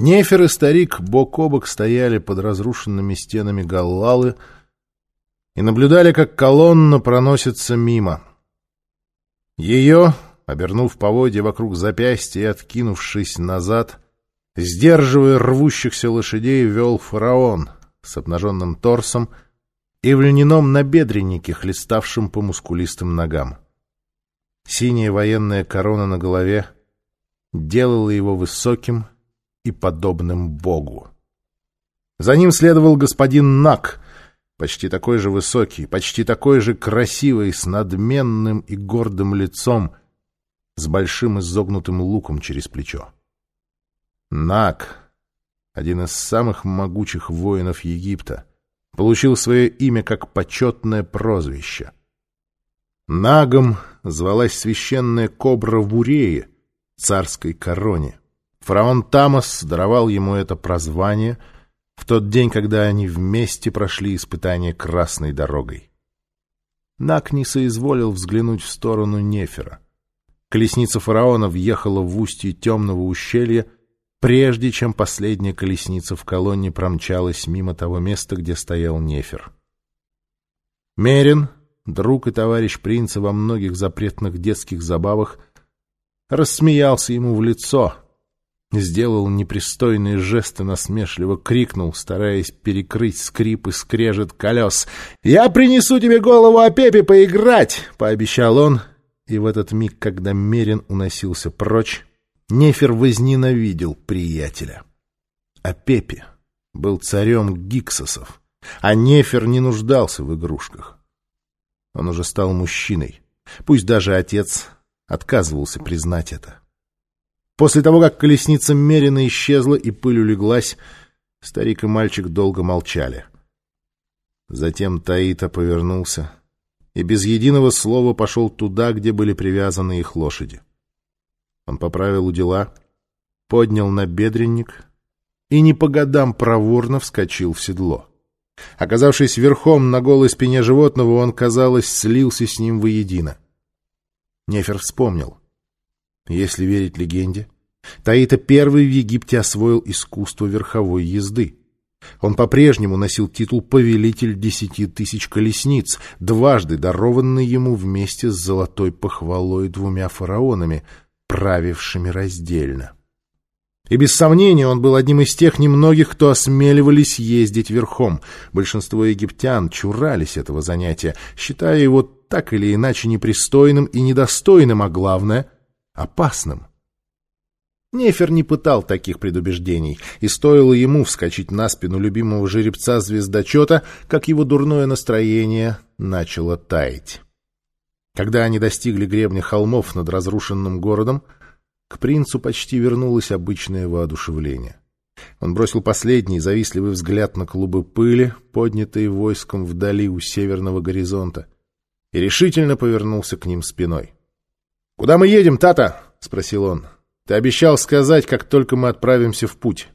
Нефер и старик бок о бок стояли под разрушенными стенами Галлалы и наблюдали, как колонна проносится мимо. Ее, обернув поводья вокруг запястья и откинувшись назад, сдерживая рвущихся лошадей, вел фараон с обнаженным торсом и в льняном набедреннике, хлеставшем по мускулистым ногам. Синяя военная корона на голове делала его высоким и подобным Богу. За ним следовал господин Нак, почти такой же высокий, почти такой же красивый, с надменным и гордым лицом, с большим изогнутым луком через плечо. Нак, один из самых могучих воинов Египта, получил свое имя как почетное прозвище. Нагом звалась священная кобра в Урее, царской короне. Фараон Тамас даровал ему это прозвание в тот день, когда они вместе прошли испытание красной дорогой. Нак не соизволил взглянуть в сторону Нефера. Колесница фараона въехала в устье темного ущелья, прежде чем последняя колесница в колонне промчалась мимо того места, где стоял Нефер. Мерин, друг и товарищ принца во многих запретных детских забавах, рассмеялся ему в лицо, сделал непристойные жесты, насмешливо крикнул, стараясь перекрыть скрип и скрежет колес. «Я принесу тебе голову о Пепе поиграть!» — пообещал он, и в этот миг, когда Мерин уносился прочь, Нефер возненавидел приятеля. А Пепе был царем гиксосов, а Нефер не нуждался в игрушках. Он уже стал мужчиной, пусть даже отец отказывался признать это. После того, как колесница Мерина исчезла и пыль улеглась, старик и мальчик долго молчали. Затем Таита повернулся и без единого слова пошел туда, где были привязаны их лошади. Он поправил удила, поднял набедренник и не по годам проворно вскочил в седло. Оказавшись верхом на голой спине животного, он, казалось, слился с ним воедино. Нефер вспомнил. Если верить легенде, Таита первый в Египте освоил искусство верховой езды. Он по-прежнему носил титул «Повелитель десяти тысяч колесниц», дважды дарованный ему вместе с золотой похвалой двумя фараонами — правившими раздельно. И без сомнения он был одним из тех немногих, кто осмеливались ездить верхом. Большинство египтян чурались этого занятия, считая его так или иначе непристойным и недостойным, а главное — опасным. Нефер не пытал таких предубеждений, и стоило ему вскочить на спину любимого жеребца звездочета, как его дурное настроение начало таять. Когда они достигли гребня холмов над разрушенным городом, к принцу почти вернулось обычное воодушевление. Он бросил последний завистливый взгляд на клубы пыли, поднятые войском вдали у северного горизонта, и решительно повернулся к ним спиной. — Куда мы едем, Тата? — спросил он. — Ты обещал сказать, как только мы отправимся в путь.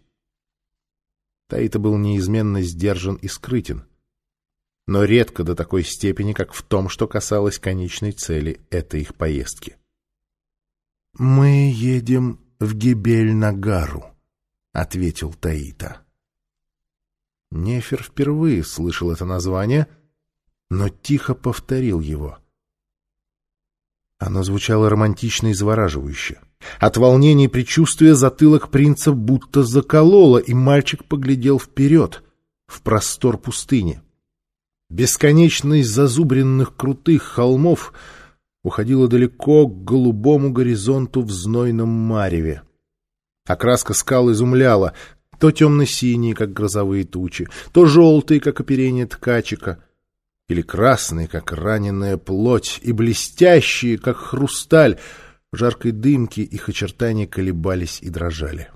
Таита был неизменно сдержан и скрытен — но редко до такой степени, как в том, что касалось конечной цели этой их поездки. «Мы едем в Гибель-Нагару», — ответил Таита. Нефер впервые слышал это название, но тихо повторил его. Оно звучало романтично и завораживающе. От волнения и предчувствия затылок принца будто закололо, и мальчик поглядел вперед, в простор пустыни. Бесконечность зазубренных крутых холмов уходила далеко к голубому горизонту в знойном мареве. Окраска скал изумляла, то темно-синие, как грозовые тучи, то желтые, как оперение ткачика, или красные, как раненая плоть, и блестящие, как хрусталь. В жаркой дымке их очертания колебались и дрожали.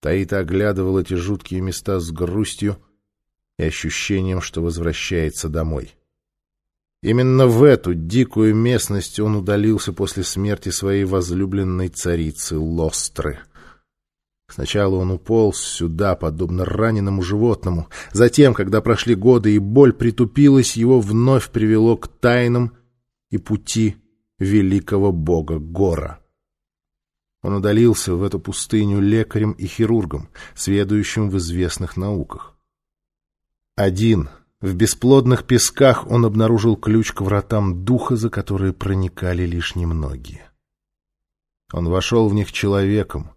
Таита оглядывал эти жуткие места с грустью, и ощущением, что возвращается домой. Именно в эту дикую местность он удалился после смерти своей возлюбленной царицы Лостры. Сначала он уполз сюда, подобно раненому животному. Затем, когда прошли годы и боль притупилась, его вновь привело к тайнам и пути великого бога Гора. Он удалился в эту пустыню лекарем и хирургом, сведущим в известных науках. Один, в бесплодных песках, он обнаружил ключ к вратам духа, за которые проникали лишь немногие. Он вошел в них человеком,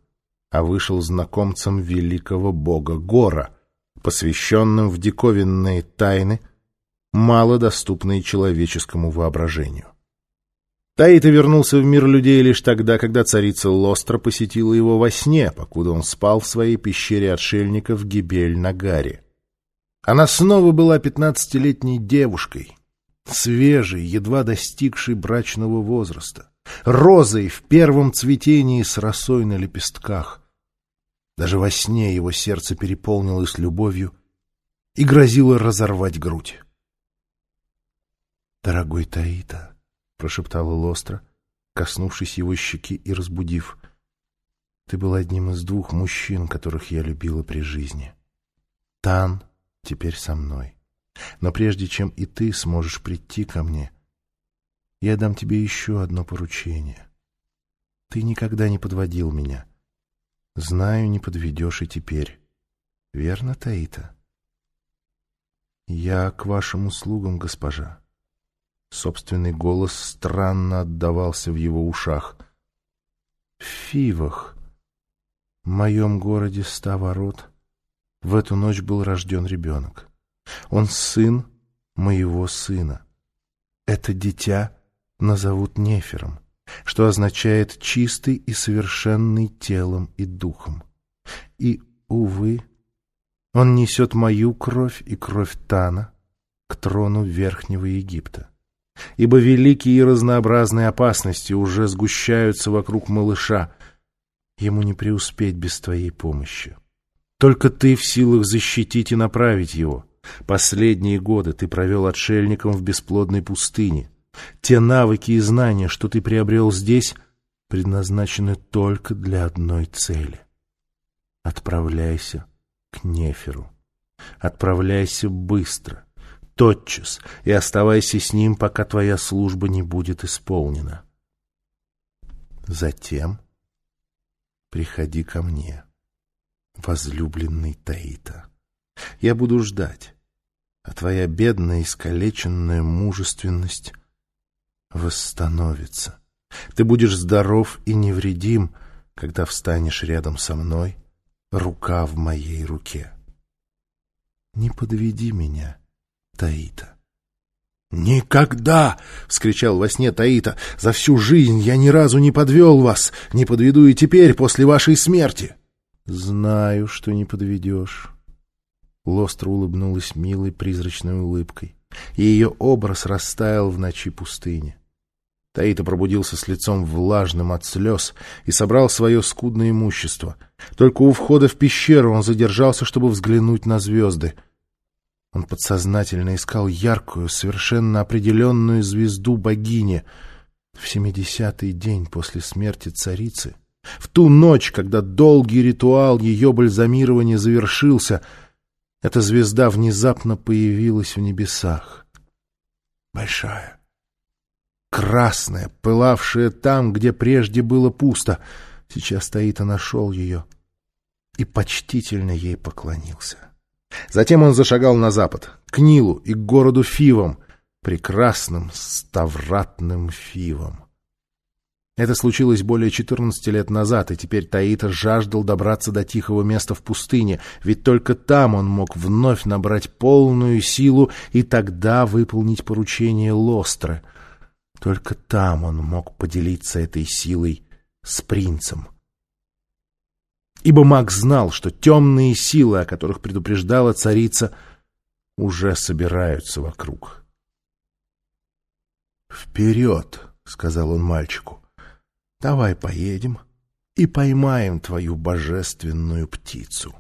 а вышел знакомцем великого бога Гора, посвященным в диковинные тайны, мало доступные человеческому воображению. Таита вернулся в мир людей лишь тогда, когда царица Лостра посетила его во сне, покуда он спал в своей пещере отшельника в Гибель-Нагаре. Она снова была пятнадцатилетней девушкой, свежей, едва достигшей брачного возраста, розой в первом цветении с росой на лепестках. Даже во сне его сердце переполнилось любовью и грозило разорвать грудь. «Дорогой Таита», — прошептала Лостра, коснувшись его щеки и разбудив. «Ты был одним из двух мужчин, которых я любила при жизни. Тан теперь со мной. Но прежде чем и ты сможешь прийти ко мне, я дам тебе еще одно поручение. Ты никогда не подводил меня. Знаю, не подведешь и теперь. Верно, Таита?» «Я к вашим услугам, госпожа». Собственный голос странно отдавался в его ушах. В Фивах, моем городе ста ворот, в эту ночь был рожден ребенок. Он сын моего сына. Это дитя назовут Нефером, что означает «чистый и совершенный телом и духом». И, увы, он несет мою кровь и кровь Тана к трону Верхнего Египта ибо великие и разнообразные опасности уже сгущаются вокруг малыша. Ему не преуспеть без твоей помощи. Только ты в силах защитить и направить его. Последние годы ты провел отшельником в бесплодной пустыне. Те навыки и знания, что ты приобрел здесь, предназначены только для одной цели. Отправляйся к Неферу. Отправляйся быстро тотчас и оставайся с ним, пока твоя служба не будет исполнена. Затем приходи ко мне, возлюбленный Таита. Я буду ждать, а твоя бедная искалеченная мужественность восстановится. Ты будешь здоров и невредим, когда встанешь рядом со мной, рука в моей руке. Не подведи меня, — Таита. «Никогда!» — вскричал во сне Таита. «За всю жизнь я ни разу не подвел вас, не подведу и теперь, после вашей смерти!» «Знаю, что не подведешь». Лостро улыбнулась милой призрачной улыбкой, и ее образ растаял в ночи пустыни. Таита пробудился с лицом влажным от слез и собрал свое скудное имущество. Только у входа в пещеру он задержался, чтобы взглянуть на звезды — он подсознательно искал яркую, совершенно определенную звезду богини. В семидесятый день после смерти царицы, в ту ночь, когда долгий ритуал ее бальзамирования завершился, эта звезда внезапно появилась в небесах. Большая, красная, пылавшая там, где прежде было пусто. Сейчас Таита нашел ее и почтительно ей поклонился. Затем он зашагал на запад, к Нилу и к городу Фивам, прекрасным ставратным Фивам. Это случилось более 14 лет назад, и теперь Таита жаждал добраться до тихого места в пустыне, ведь только там он мог вновь набрать полную силу и тогда выполнить поручение Лостры. Только там он мог поделиться этой силой с принцем ибо маг знал, что темные силы, о которых предупреждала царица, уже собираются вокруг. «Вперед!» — сказал он мальчику. «Давай поедем и поймаем твою божественную птицу».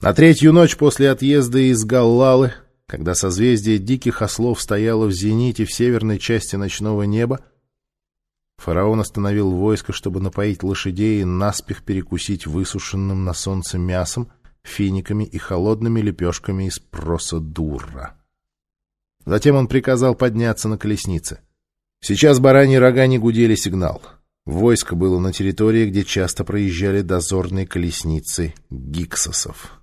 На третью ночь после отъезда из Галлалы, когда созвездие диких ослов стояло в зените в северной части ночного неба, Фараон остановил войско, чтобы напоить лошадей и наспех перекусить высушенным на солнце мясом, финиками и холодными лепешками из проса дурра. Затем он приказал подняться на колеснице. Сейчас бараньи рога не гудели сигнал. Войско было на территории, где часто проезжали дозорные колесницы гиксосов.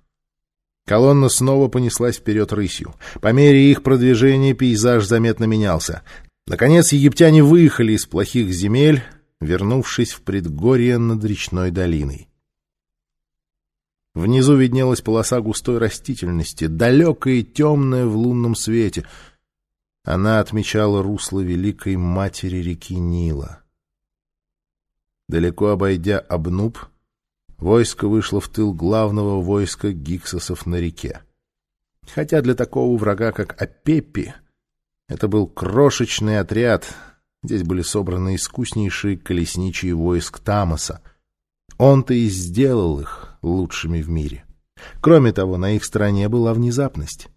Колонна снова понеслась вперед рысью. По мере их продвижения пейзаж заметно менялся. Наконец египтяне выехали из плохих земель, вернувшись в предгорье над речной долиной. Внизу виднелась полоса густой растительности, далекая и темная в лунном свете. Она отмечала русло великой матери реки Нила. Далеко обойдя Абнуб, войско вышло в тыл главного войска гиксосов на реке. Хотя для такого врага, как Апеппи, это был крошечный отряд, здесь были собраны искуснейшие колесничие войск Тамаса. Он-то и сделал их лучшими в мире. Кроме того, на их стороне была внезапность.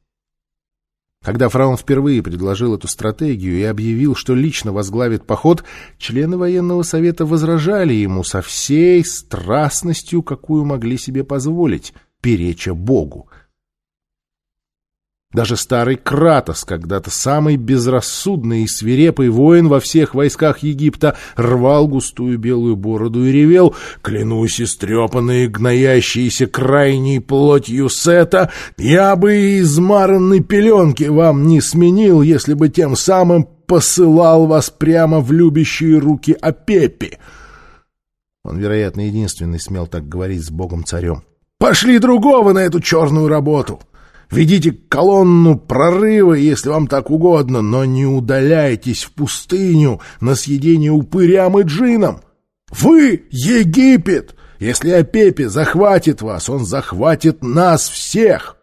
Когда фараон впервые предложил эту стратегию и объявил, что лично возглавит поход, члены военного совета возражали ему со всей страстностью, какую могли себе позволить, переча Богу. Даже старый Кратос, когда-то самый безрассудный и свирепый воин во всех войсках Египта, рвал густую белую бороду и ревел «Клянусь истрепанные, гноящиеся крайней плотью Сета, я бы и измаранной пеленки вам не сменил, если бы тем самым посылал вас прямо в любящие руки Апепи». Он, вероятно, единственный смел так говорить с богом-царем. «Пошли другого на эту черную работу!» Ведите колонну прорыва, если вам так угодно, но не удаляйтесь в пустыню на съедение упырям и джинам. Вы — Египет! Если Апепи захватит вас, он захватит нас всех!»